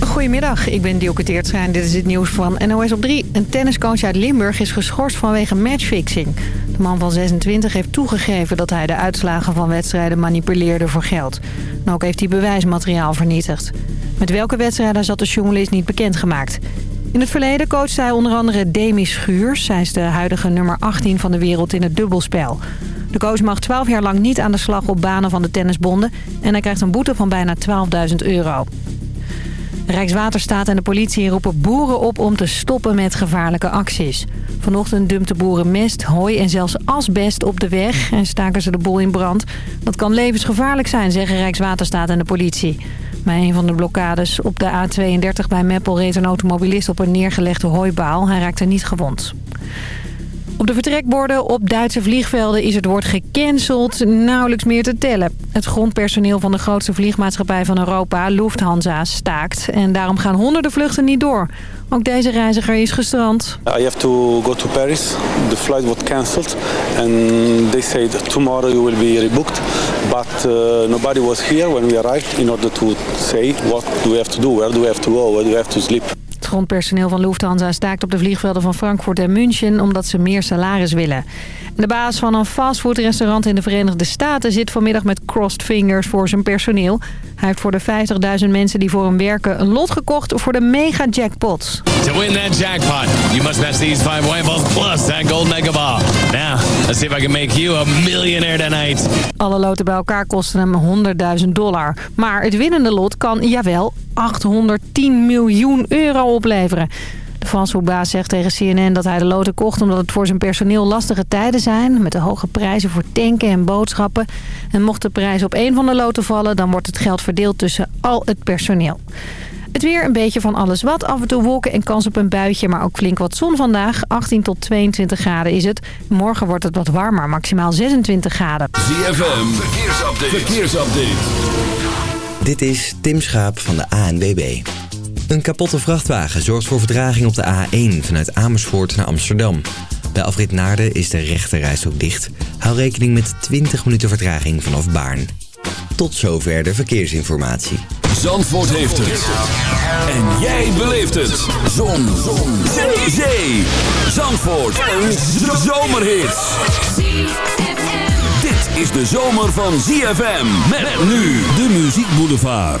Goedemiddag, ik ben Dielke Teertstra en dit is het nieuws van NOS op 3. Een tenniscoach uit Limburg is geschorst vanwege matchfixing. De man van 26 heeft toegegeven dat hij de uitslagen van wedstrijden manipuleerde voor geld. En ook heeft hij bewijsmateriaal vernietigd. Met welke wedstrijden zat de journalist niet bekendgemaakt. In het verleden coachte hij onder andere Demi Schuurs. Zij is de huidige nummer 18 van de wereld in het dubbelspel. De coach mag 12 jaar lang niet aan de slag op banen van de tennisbonden... en hij krijgt een boete van bijna 12.000 euro. Rijkswaterstaat en de politie roepen boeren op om te stoppen met gevaarlijke acties. Vanochtend dumpten boeren mest, hooi en zelfs asbest op de weg en staken ze de boel in brand. Dat kan levensgevaarlijk zijn, zeggen Rijkswaterstaat en de politie. Bij een van de blokkades op de A32 bij Meppel reed een automobilist op een neergelegde hooibaal. Hij raakte niet gewond. Op de vertrekborden op Duitse vliegvelden is het woord gecanceld nauwelijks meer te tellen. Het grondpersoneel van de grootste vliegmaatschappij van Europa, Lufthansa, staakt. En daarom gaan honderden vluchten niet door. Ook deze reiziger is gestrand. I have to go to Paris. The flight was cancelled. And they said tomorrow you will be rebooked. But uh, nobody was here when we arrived in order to say what do we have to do, where do we have to go, where do we have to sleep. Het grondpersoneel van Lufthansa staakt op de vliegvelden van Frankfurt en München omdat ze meer salaris willen. De baas van een fastfoodrestaurant in de Verenigde Staten zit vanmiddag met crossed fingers voor zijn personeel. Hij heeft voor de 50.000 mensen die voor hem werken een lot gekocht voor de mega jackpot. To win that jackpot, you must match these five wine balls plus that gold mega ball. Now, let's see if I can make you a millionaire tonight. Alle loten bij elkaar kosten hem 100.000 dollar. Maar het winnende lot kan, jawel, 810 miljoen euro opleveren. De fastfoodbaas zegt tegen CNN dat hij de loten kocht omdat het voor zijn personeel lastige tijden zijn. Met de hoge prijzen voor tanken en boodschappen. En mocht de prijs op één van de loten vallen, dan wordt het geld verdeeld tussen al het personeel. Het weer een beetje van alles wat. Af en toe wolken en kans op een buitje, maar ook flink wat zon vandaag. 18 tot 22 graden is het. Morgen wordt het wat warmer, maximaal 26 graden. ZFM, verkeersupdate. verkeersupdate. Dit is Tim Schaap van de ANWB. Een kapotte vrachtwagen zorgt voor verdraging op de A1 vanuit Amersfoort naar Amsterdam. Bij afrit Naarden is de rechterreis ook dicht. Hou rekening met 20 minuten vertraging vanaf Baarn. Tot zover de verkeersinformatie. Zandvoort heeft het. En jij beleeft het. Zon. Zon. Zee. Zee. Zandvoort. Een zomerhit. Dit is de zomer van ZFM. Met nu de Muziek Boulevard.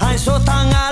un sautant à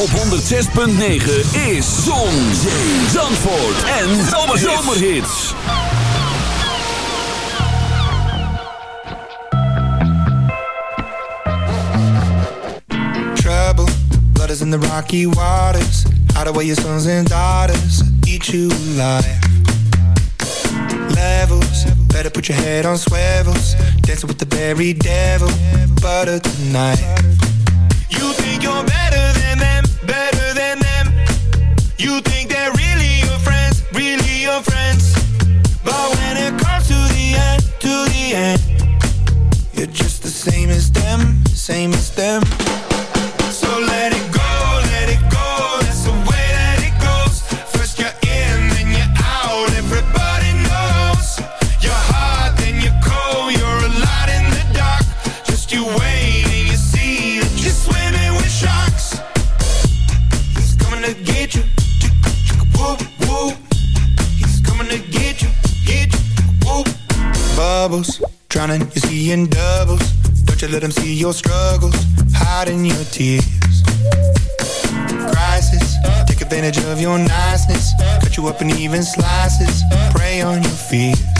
op 106.9 is Zon, Zandvoort en Zomerhits. Trouble, blood is in the rocky waters. Out away your sons and daughters, eat you alive. Levels, better put your head on swivels. Dancing with the berry devil, butter tonight. You think you're better? You think Cut you up in even slices. Prey on your feet.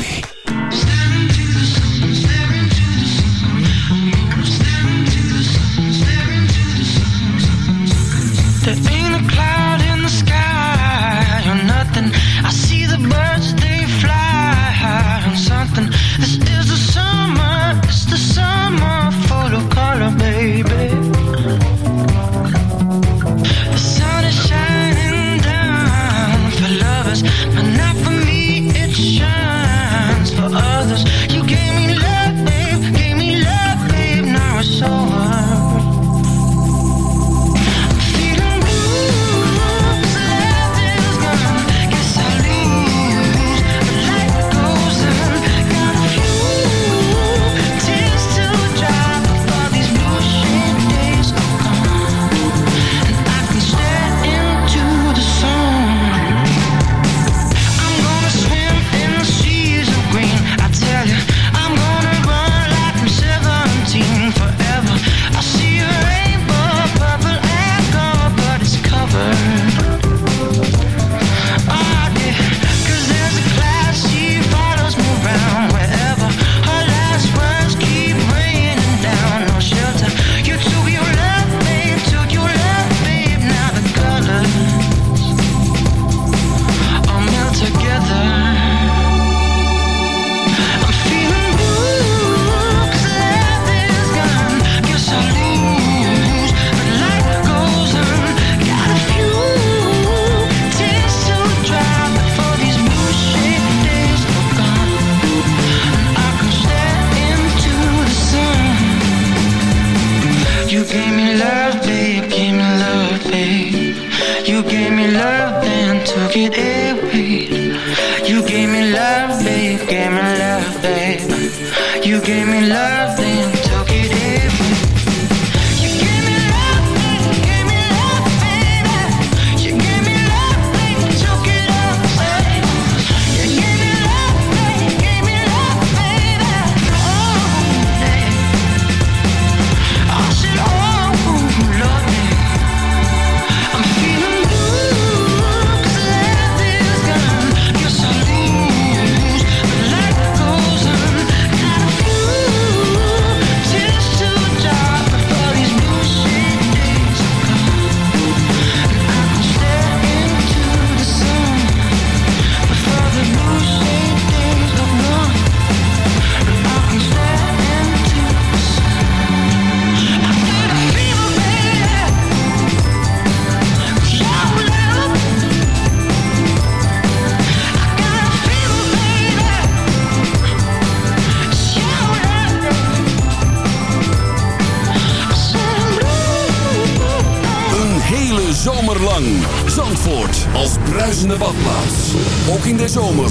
me. De badplaats. Ook in de zomer.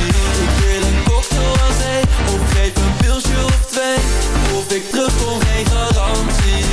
of ik terugkom, geen garantie.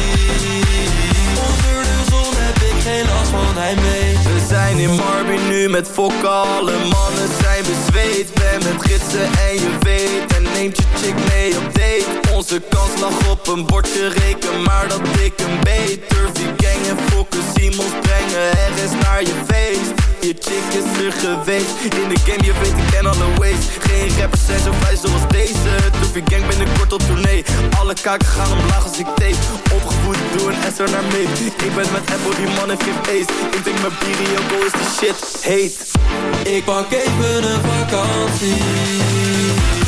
Onder de zon heb ik geen last van heimwee We zijn in Marby nu met fokken, alle mannen zijn bezweet. Ben met gidsen en je weet En neemt je chick mee op date Onze kans lag op een bordje reken Maar dat ik een beter Wie gang en fokken, Simons brengen. Ergens naar je feest. Je chick is er geweest. In de game, je weet ik ken alle ways. Geen rappers zijn zo vrij zoals deze. Turfie gang binnenkort op tournee. Alle kaken gaan omlaag als ik tape. Opgevoed, doe een S er naar mee Ik ben met Apple, die man heeft geen ace. Ik drink mijn bier, is die shit. Heet. Ik pak even een vakantie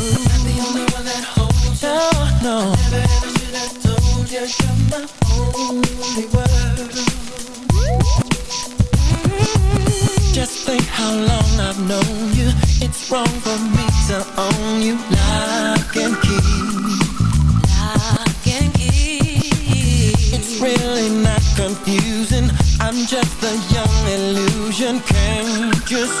No, no. Never ever should have told you you're my only world. Just think how long I've known you. It's wrong for me to own you. Lock and key. Lock and key. It's really not confusing. I'm just a young illusion. Can't you see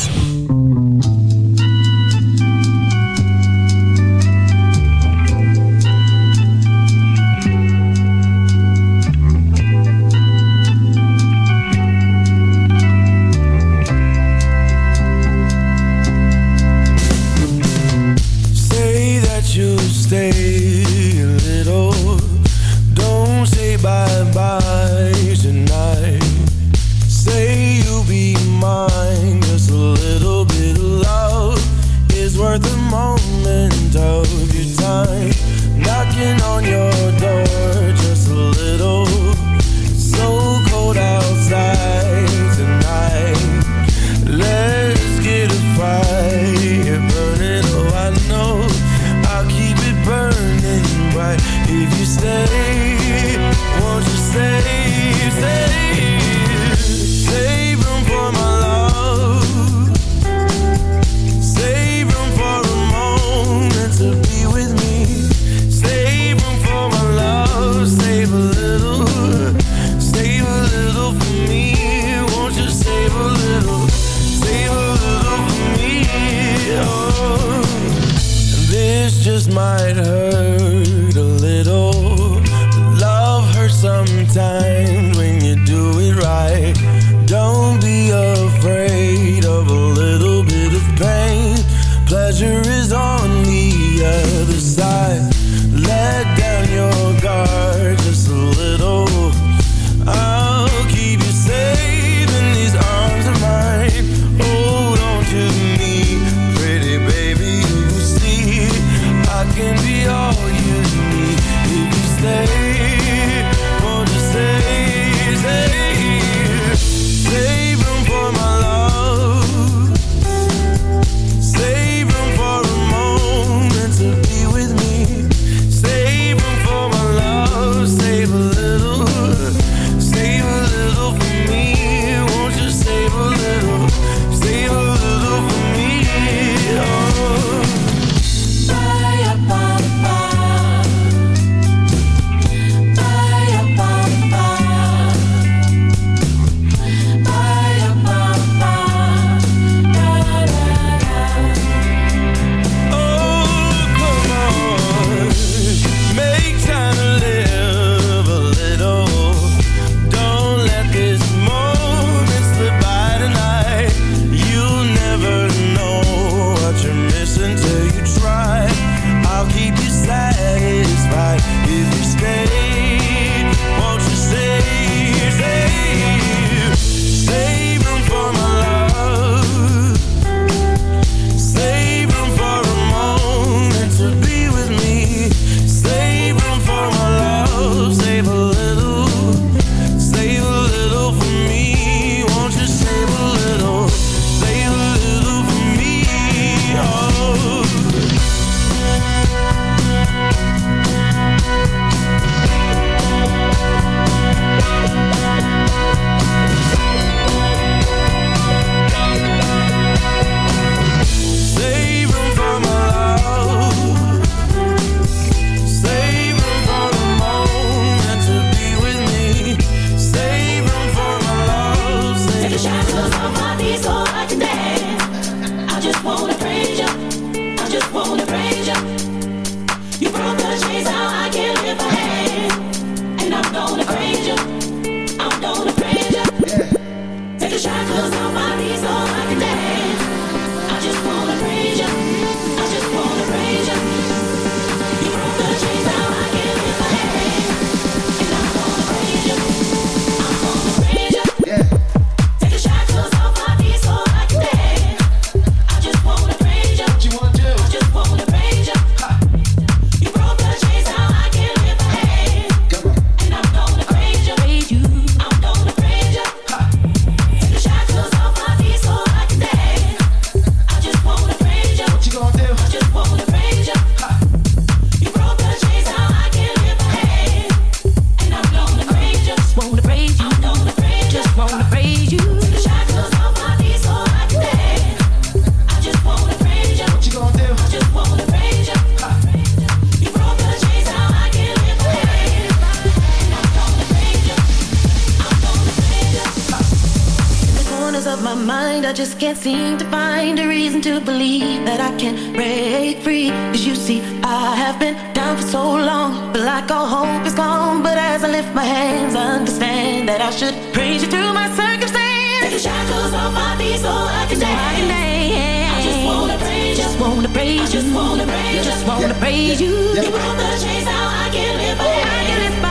like all hope is gone, but as I lift my hands, understand that I should praise you through my circumstance. Take the shackles off my feet so I can dance. I, can dance. I just wanna praise you. Just wanna praise. I just wanna praise you. Just wanna praise you. Yeah. You broke the chains, now I can live. By. I can live. By.